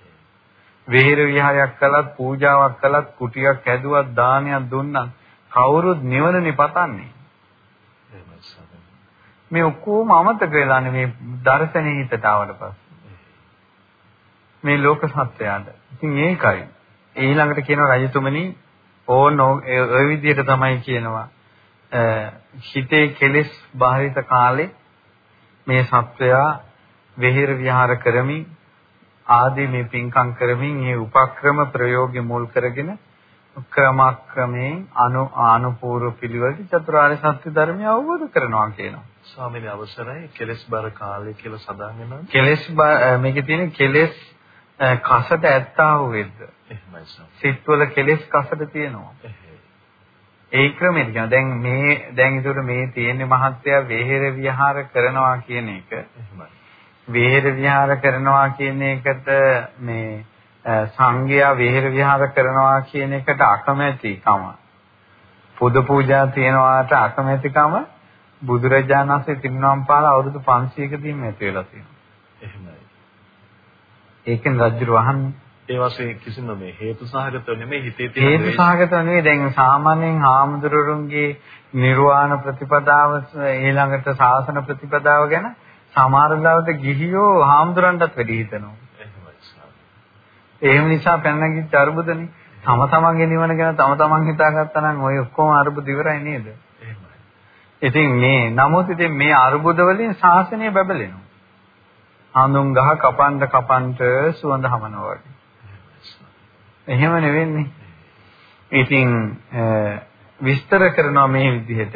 විහෙර විහාරයක් කළත් පූජාවක් කළත් කුටියක් හැදුවත් දානයක් දුන්නත් කවුරුත් නිවන නිපතන්නේ. මේ ඔක්කොම අමතක වෙලානේ මේ දර්ශනේ හිතට ආවට පස්සේ. මේ ලෝක සත්‍යයන්ට. ඉතින් ඒකයි. ඊළඟට කියනවා රජතුමනි ඕන ඔය විදිහට තමයි කියනවා. හිතේ කෙලෙස් බාහිත කාලේ මේ සත්වයා වෙහෙර විහාර කරමින් ආදී මේ පින්කම් කරමින් මේ උපක්‍රම ප්‍රයෝගය මුල් කරගෙන ක්‍රමක්‍රමයෙන් අනු ආනුපූර්ව පිළිවෙලට චතුරාර්ය සත්‍ය ධර්මය අවබෝධ කරනවා කියනවා. ස්වාමීන් අවසරයි කෙලස් බර කාලය කියලා සඳහන් වෙනවා. කෙලස් මේකේ තියෙන කෙලස් කසට ඇත්තා වූෙද්ද. එහෙමයි සර්. සිත්වල කෙලස් කසට තියෙනවා. ඒ ක්‍රමෙට කියන දැන් මේ දැන් ඒකට මේ තියෙන මහත්ය වේහෙර විහාර කරනවා කියන එක. එහෙමයි. වේහෙර විහාර කරනවා කියන එකට මේ සංඝයා වේහෙර විහාර කරනවා කියන එකට අකමැතිකම පුද පූජා තියනවාට අකමැතිකම බුදුරජාණන් වහන්සේ තිරුනම් පාල අවුරුදු 500කදී මේත වෙලා තියෙනවා. එහෙමයි. ඒකෙන් රජු වහන්නේ ඒ වශයෙන් කිසිම මේ හේතු සහගතව නෙමෙයි හිතේ තියෙන හේතු සහගතව නෙමෙයි දැන් සාමාන්‍යයෙන් හාමුදුරුවන්ගේ නිර්වාණ ප්‍රතිපදාව ඊළඟට ශාසන ප්‍රතිපදාව ගැන සමහර ලාවට ගිහියෝ හාමුදුරන්ටත් වැඩි හිතනවා. එහෙම නිසා පැනනගිච්ච අරුබුදනේ. තම තමන්ගේ නිවන ගැන තම තමන් හිතාගත්තා නම් ওই ඔක්කොම අරුබුද ඉවරයි නේද? ඉතින් මේ නමුත් ඉතින් මේ අරුබුද වලින් ශාසනය බබලෙනවා. හඳුන් ගහ කපන්න කපන්න සුවඳ හමනවා වගේ. එහෙම නෙවෙන්නේ. ඉතින් විස්තර කරනවා මේ විදිහට.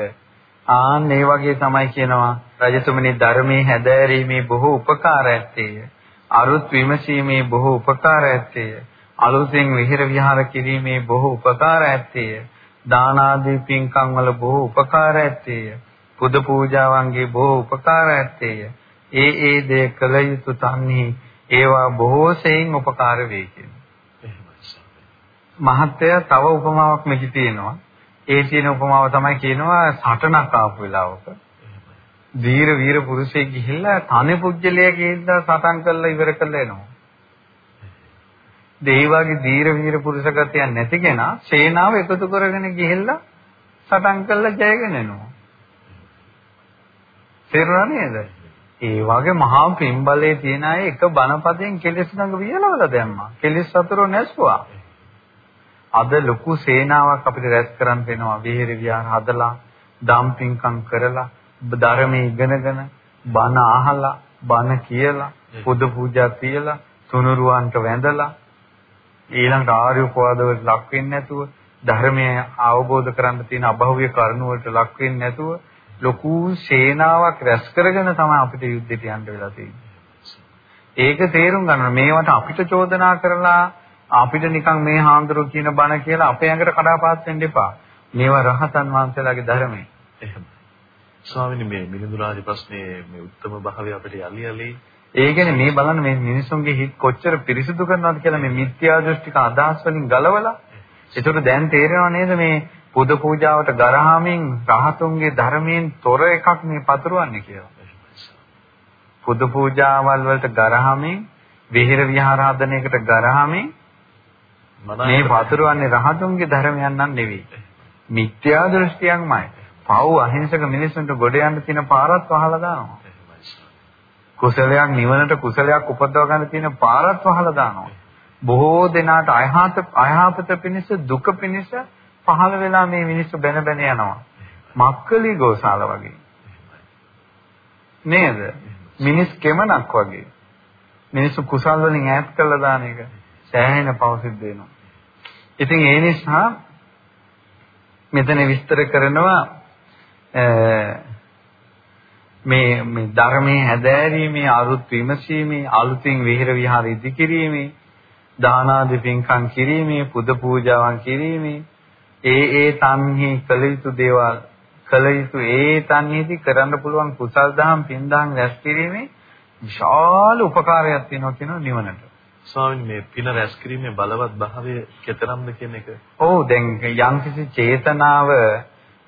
ආන් ඒ වගේ තමයි කියනවා රජතුමනි ධර්මයේ හැදෑරීමේ බොහෝ උපකාර ඇත්තේය. අරුත් විමසීමේ බොහෝ උපකාර ඇත්තේය. අලුතෙන් විහෙර විහාර කිරීමේ බොහෝ උපකාර ඇත්තේය. දාන ආදී පින්කම් වල බොහෝ උපකාර ඇත්තේය. පුද පූජාවන්ගේ බොහෝ උපකාර ඇත්තේය. ඒ ඒ දේ කළ යුතු තන්නේ ඒවා බොහෝ සෙයින් උපකාර වේ කියනවා. මහත්ය තව උපමාවක් මෙහි තියෙනවා. ඒ තියෙන උපමාව තමයි කියනවා සටනක් ආපු වෙලාවක දීර වීර පුරුෂයෙක් ගිහිල්ලා තනි පුජ්‍යලයේ ගිහිල්ලා සටන් කරලා ඉවර කරලා එනවා. දේවාගේ දීර වීර පුරුෂ ගතියක් නැති කෙනා සේනාව එකතු කරගෙන ගිහිල්ලා සටන් කරලා ජයගෙන එනවා. තේරුණා නේද? ඒ වගේ මහා පින්බලයේ තියෙන අය එක බණපදයෙන් කෙලෙස් ළඟ වියලවලා දැම්මා. කෙලෙස් සතර නැස්ුවා. අද ලොකු සේනාවක් අපිට රැස් කරන් වෙනවා. විහෙර විහාර හදලා, දම් පින්කම් කරලා, ධර්මයේ ඉගෙනගෙන, බණ අහලා, බණ කියලා, පුදු පූජා තියලා, තුනුරුවන්ට වැඳලා, ඊළඟ ආර්ය උපවාදවලට ලක් වෙන්නේ නැතුව, ධර්මය අවබෝධ කරගන්න තියෙන අභෞවිය කරුණු වලට ලක් වෙන්නේ නැතුව ලොකු සේනාවක් රැස් කරගෙන තමයි අපිට යුද්ධෙට යන්න වෙලා තියෙන්නේ. ඒක තේරුම් ගන්න මේවට අපිට චෝදනා කරලා අපිට නිකන් මේ හාමුදුරුවෝ කියන බණ කියලා අපේ ඇඟට කඩාපාත් වෙන්න එපා. මේවා රහතන් වහන්සේලාගේ ධර්මයේ. එහෙමයි. ස්වාමීනි මේ මිලිඳු රාජ ප්‍රශ්නේ මේ උත්තම භාවය අපිට යලි යලි ඒ කියන්නේ මේ බලන්න මේ මිනිසුන්ගේ හිත කොච්චර පිරිසිදු කරනවද කියලා මේ මිත්‍යා දෘෂ්ටික අදහස් වලින් ගලවලා ඒතර දැන් තේරෙනව නේද මේ පුද පූජාවට ගරහමින් රහතුන්ගේ ධර්මයෙන් තොර එකක් මේ පතුරවන්නේ කියලා. පුද පූජාවල් වලට ගරහමින් විහෙර විහාර හදනයකට ගරහමින් මේ පතුරවන්නේ රහතුන්ගේ ධර්මයන් නම් නෙවෙයි. මිත්‍යා දෘෂ්ටියක්මයි. පව් අහිංසක මිනිසුන්ට ගොඩ යන්න තියෙන පාරත් වහලා දානවා. කුසලයක් නිවනට කුසලයක් උපදව ගන්න තියෙන පාරත් වහලා දානවා. බොහෝ දෙනාට අයහපත අයහපත පිණිස දුක පිණිස පහළ වෙලා මේ මිනිස්සු බැන බැන යනවා. මක්කලි ගෝසාල වගේ. නේද? මිනිස් කෙමනක් වගේ. මිනිස්සු කුසල් වලින් ඈත් කළා දාන එක සෑහෙන පවසිද්ධ වෙනවා. ඉතින් ඒ නිසා මෙතන විස්තර කරනවා මේ මේ ධර්මයේ හැදෑරීමේ අරුත් විමසීමේ අලුතින් විහෙර විහාර ඉදිකිරීමේ දාන ආදී පින්කම් කිරීමේ පුද පූජාවන් කිරීමේ ඒ ඒ තන්හි කළ යුතු දේවල් කළ යුතු ඒ තන්හිදී කරන්න පුළුවන් කුසල් දහම් පින් දහම් රැස් කිරීමේ විශාල උපකාරයක් තියෙනවා කියන නිවනට. ස්වාමීන් මේ පින රැස් කිරීමේ බලවත් භාවය කෙතරම්ද කියන එක. ඔව් දැන් යම්කිසි චේතනාව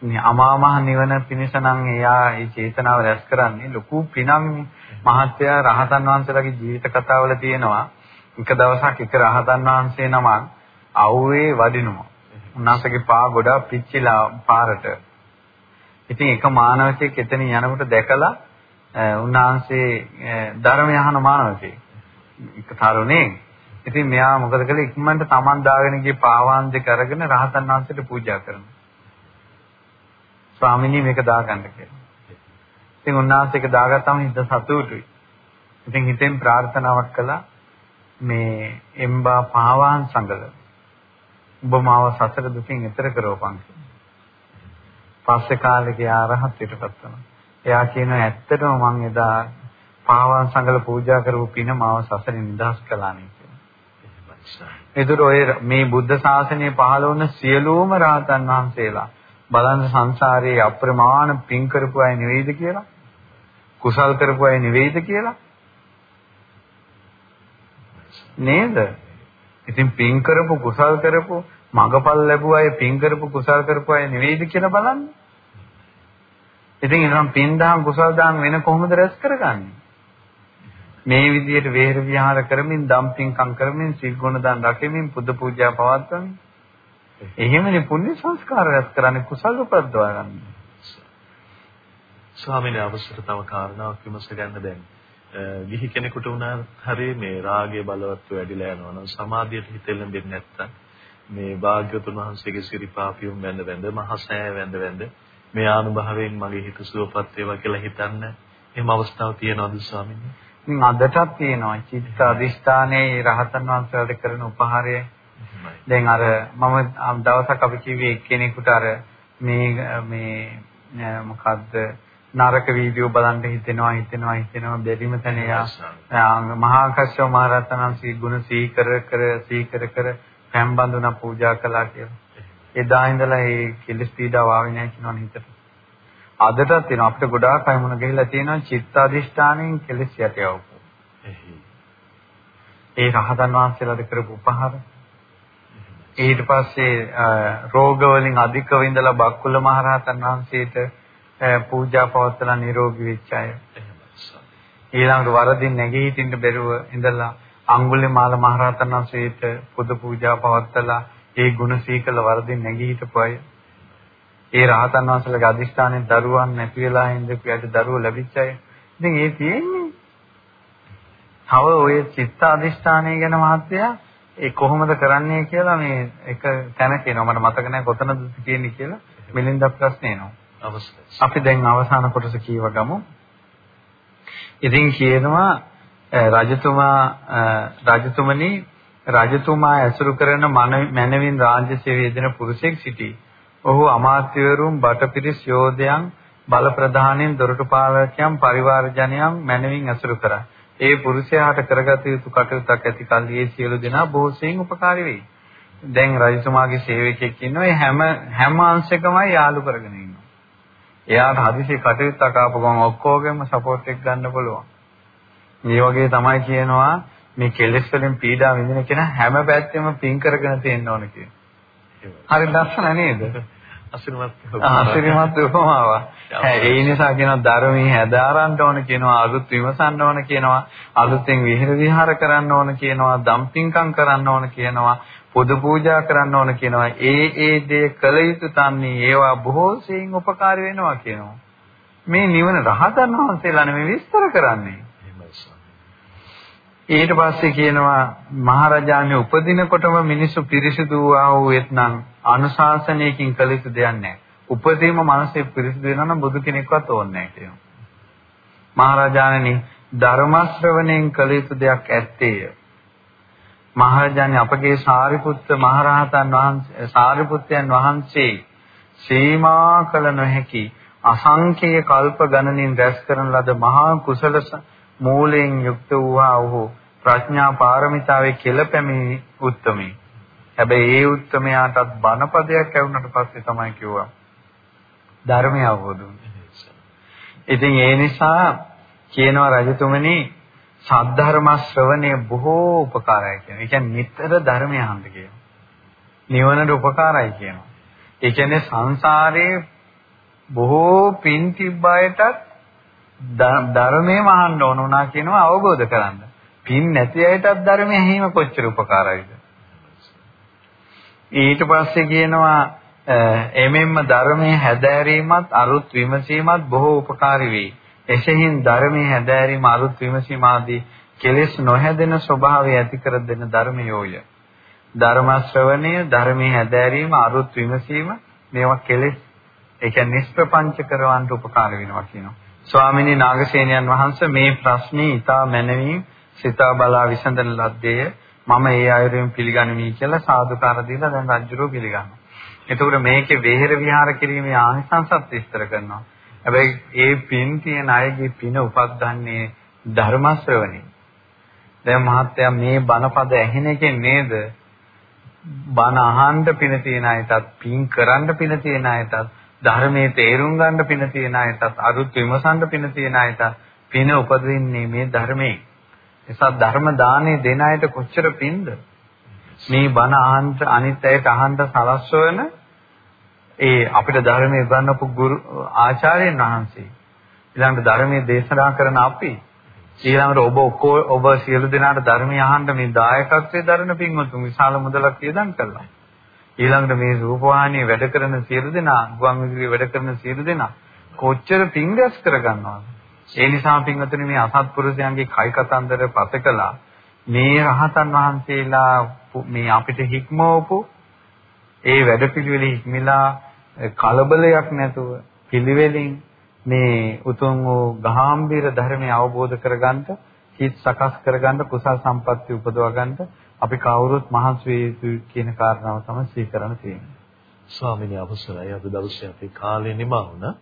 අමා මහ නිවන පිණිස නම් එයා ඒ චේතනාව රැස් කරන්නේ ලොකු පිනම් මහත්ය රහතන් වහන්සේලාගේ ජීවිත කතාවල තියෙනවා. එක දවසක් එක රහතන් වහන්සේ නමක් අවුවේ වඩිනවා. උන්වහන්සේගේ පා ගොඩාක් පිච්චිලා පාරට. ඉතින් එක මානවකෙක් එතන යනකොට දැකලා උන්වහන්සේ ධර්මය අහන මානවකෙක්. එක තරුණේ. ඉතින් මෙයා මොකද කළේ ඉක්මනට Taman දාගෙන ගිය පාවාන් දෙක අරගෙන රහතන් වහන්සේට පූජා කරනවා. ස්වාමිනී මේක දාගන්න කියලා. ඉතින් උන්වහන්සේ ඒක දාගත්තාම හිත සතුටුයි. ඉතින් හිතෙන් ප්‍රාර්ථනාවක් කළා මේ එම්බා පාවාන් සංගල ඔබ මාව සතර දුකින් එතර කරවපන් පස්සේ කාලෙක ආරහත්ත්වයටපත් වෙනවා. එයා කියනවා ඇත්තටම මං එදා පාවන් සංගල පූජා කරපු පින මාව සසරින් නිදහස් කළානේ කියලා. ඒතර ඔය මේ බුද්ධ ශාසනය පහළ වුණ සියලුම රහතන් වහන්සේලා බලන්න සංසාරයේ අප්‍රමාණ පින් කරපු අය නෙවෙයිද කියලා? කුසල් කරපු අය නෙවෙයිද කියලා? නේද? ඉතින් පින් කරපු කුසල් කරපු මගපල් ලැබුව අය පින් කරපු කුසල් කරපු අය නෙවෙයිද කියලා බලන්න. ඉතින් එනම් පින් දහම් කුසල් දහම් වෙන කොහොමද රැස් කරගන්නේ? මේ විදිහට වේර විහාර කරමින් දම් පින්කම් කරමින් සිල් ගුණ දන් රැකෙමින් පුද පූජා පවත්වමින් එහෙමනේ පුණ්‍ය සංස්කාර රැස් කරන්නේ කුසල් උපද්දවා ගන්න. ස්වාමීන් වහන්සේ තව කාරණාවක් විමස ගන්න දැන් ගිහි කෙනෙකුට උනා හරිය මේ රාගය බලවත් වැඩිලා යනවා නම් සමාධියට හිත එළඹෙන්නේ නැත්තම් මේ භාග්‍යවතුන් වහන්සේගේ සිරිපාපියුම් වැඳ වැඳ මහසෑය වැඳ වැඳ මේ ආනුභාවයෙන් මගේ හිත සුවපත් වේවා කියලා හිතන්න එහෙම අවස්ථාවක් තියෙනවද ස්වාමීන් වහන්සේ? අදටත් තියෙනවා චිත්ත අධිෂ්ඨානයේ රහතන් වහන්සේලාට කරන උපහාරය. දැන් අර මම දවසක් අපි කිව්වේ එක්කෙනෙකුට අර මේ මේ මොකද්ද නරක වීඩියෝ බලන්න හිතෙනවා හිතෙනවා හිතෙනවා බැරිම තැන යා මහා කශ්‍යප මහ රහතන් වහන්සේ ගුණ සීකර කර සීකර කර පැම් බඳුනා පූජා කළා කියලා. එදා ඉඳලා ඒ කෙලස් පීඩාව ආවේ නැහැ කියනවනේ හිතට. අදටත් තියෙනවා අපිට ගොඩාක් අය මුණ ගිහිලා තියෙනවා චිත්තාදිෂ්ඨානයෙන් කෙලස් යට යවපු. ඒ රහතන් වහන්සේලාද කරපු උපහාර. ඊට පස්සේ රෝග වලින් අධිකව ඉඳලා බක්කුල මහරහතන් වහන්සේට පූජා පවත්වලා නිරෝගී වෙච්ච අය. ඊළඟට වරදින් නැගී හිටින්න බැරුව ඉඳලා අඟුලිමාල මහරහතන් වහන්සේට පුද පූජා පවත්වලා ඒ ගුණ සීකල වරදින් නැගී හිටපු අය. ඒ රහතන් වහන්සේලාගේ අදිෂ්ඨානයෙන් දරුවන් නැති වෙලා ඉඳපු යට දරුවෝ ලැබිච්ච අය. ඉතින් ඒ තියෙන්නේ. තව ඔය චිත්ත අධිෂ්ඨානය ගැන මහත්තයා ඒ කොහොමද කරන්නේ කියලා මේ එක තැන කියනවා මට මතක නැහැ කොතනද තියෙන්නේ කියලා මිලින්ද ප්‍රශ්නේ එනවා. අවශ්‍යයි. අපි දැන් අවසාන කොටස කියව ගමු. ඉතින් කියනවා රජතුමා රජතුමනි රජතුමා ඇසුරු කරන මනවින් රාජ්‍ය සේවයේ දෙන පුරුෂයෙක් සිටී. ඔහු අමාත්‍යවරුන් බටපිරිස් යෝධයන් බල ප්‍රධානීන් දොරටු පාලකයන් පරිවාරජනයන් මනවින් ඇසුරු කරා. ඒ පුරුෂයාට කරගත යුතු කටයුත්තක් ඇති කල්හි ඒ සියලු දෙනා බොහෝසෙයින් උපකාරී වෙයි. දැන් රජතුමාගේ සේවකයෙක් ඉන්නවා. ඒ හැම හැම අංශකමයි යාළු කරගෙන ඉන්නවා. එයාට හදිසි කටයුත්තක් ආපු ගමන් ඔක්කොගෙම සපෝට් එක ගන්න පුළුවන්. මේ වගේ තමයි කියනවා මේ කෙලෙස් වලින් පීඩා විඳින කෙනා හැම පැත්තෙම පින් කරගෙන තියෙන්න ඕන කියන. හරි ලස්සන නේද? අසිරිමත් උපමාවක්. ඒ නිසා කියනවා ධර්මයේ හැදාරන්න ඕන කියනවා අලුත් විමසන්න ඕන කියනවා අලුතෙන් විහෙර විහාර කරන්න ඕන කියනවා දම්පින්කම් කරන්න ඕන කියනවා පොදු පූජා කරන්න ඕන කියනවා. ඒ ඒ දේ කළ යුතු තන්නේ ඒවා බොහෝ සෙයින් උපකාරී වෙනවා කියනවා. මේ නිවන රහතන් වහන්සේලා නෙමෙයි විස්තර කරන්නේ ඊට පස්සේ කියනවා මහරජාණන් උපදිනකොටම මිනිස්සු පිරිසිදු වූ වූ එත්නම් අනුශාසනයකින් කළ යුතු දෙයක් නැහැ. උපදීම මනසේ පිරිසිදු වෙනවා නම් බුදු කෙනෙක්වත් ඕනේ නැහැ කියනවා. මහරජාණනි ධර්ම ශ්‍රවණයෙන් කළ යුතු දෙයක් ඇත්තේය. මහරජාණන් අපගේ සාරිපුත්ත මහරහතන් වහන්සේ සාරිපුත්තයන් වහන්සේ සීමා කළ නොහැකි අසංඛ්‍ය කල්ප ගණනින් රැස් කරන ලද මහා කුසල මූලයෙන් යුක්ත වූවා ඔහු ප්‍රඥා පාරමිතාවේ කෙලපැමි උත්තමී. හැබැයි ඒ උත්තමයාටත් බණපදයක් ඇහුනට පස්සේ තමයි කිව්වා ධර්මය අවබෝධ වුනේ. ඉතින් ඒ නිසා කියනවා රජතුමනි සද්ධර්ම ශ්‍රවණය බොහෝ උපකාරයි කියනවා. ඒ කියන්නේ නිතර ධර්මය අහන්න කියනවා. නිවනට උපකාරයි කියනවා. ඒ කියන්නේ සංසාරේ බොහෝ පින් තිබ්බයටත් ධර්මයේම අහන්න ඕන වුණා කියනවා අවබෝධ කරගන්න. පින් නැති අයටත් ධර්මයේ ඇහිම කොච්චර උපකාරයිද? ඊට පස්සේ කියනවා එමෙන්න ධර්මයේ හැදෑරීමත් අරුත් විමසීමත් බොහෝ උපකාරී වේ. එසේහින් ධර්මයේ හැදෑරීම අරුත් විමසීම ආදී කෙලෙස් නොහැදෙන ස්වභාවය ඇති කර දෙන ධර්මයෝය. ධර්ම ශ්‍රවණය, ධර්මයේ හැදෑරීම, අරුත් විමසීම මේවා කෙලෙස් ඒ කියන්නේ නිෂ්ප්‍රපංච කරවන්න උපකාර වෙනවා කියනවා. ස්වාමිනී නාගසේනයන් වහන්සේ මේ ප්‍රශ්නේ ඊටා මැනවින් සිතා බලා විසඳන ලද්දේ මම ඒ ආයුරින් පිළිගනිමි කියලා සාදුකාර දීලා දැන් රජුරෝ පිළිගන්නවා. එතකොට මේකේ වෙහෙර විහාර කිරීමේ ආනිසංසත් විස්තර කරනවා. හැබැයි ඒ පින් තියෙන අයගේ පින උපද්දන්නේ ධර්ම ශ්‍රවණේ. දැන් මහත්තයා මේ බණපද ඇහෙන එකෙන් නේද බණ අහන්න පින තියෙන අයටත් පින් කරන්න පින තියෙන අයටත් ධර්මයේ තේරුම් ගන්න පින තියෙන අයටත් අරුත් විමසන්න පින තියෙන අයටත් පින උපදින්නේ මේ ධර්මයේ. නිසා ධර්ම දානේ දෙන අයට කොච්චර පින්ද? මේ බණ අහන්න අනිත් අයට අහන්න සලස්වන ඒ අපිට ධර්මයේ උගන්වපු ගුරු ආචාර්යයන් වහන්සේ ඊළඟට ධර්මයේ දේශනා කරන අපි ඊළඟට ඔබ ඔබ සියලු දෙනාට ධර්මය අහන්න මේ දායකත්වයේ දරන පින්වතුන් විශාල මුදලක් වියදම් කළා. ඊළඟට මේ රූපවාහිනිය වැඩ කරන සියලු දෙනා, ගුවන් විදුලිය වැඩ කරන සියලු දෙනා කොච්චර පිං රැස් කරගන්නවද? ඒ නිසා පින්වතුනි මේ අසත්පුරුෂයන්ගේ කයි කතන්දර පතකලා මේ රහතන් වහන්සේලා මේ අපිට හික්මවපු ඒ වැඩපිළිවෙල හික්මිලා කලබලයක් නැතුව පිළිවෙලින් මේ උතුම් වූ ගාම්භීර ධර්මය අවබෝධ කරගන්න හිත් සකස් කරගන්න කුසල් සම්පatti උපදවා ගන්න අපි කවුරුත් මහන්සි වේ යුතුයි කියන කාරණාව තමයි සීකරණ තියෙන්නේ. ස්වාමිනී අවසරයි අද දවසේ අපේ කාලය නිමා වුණා.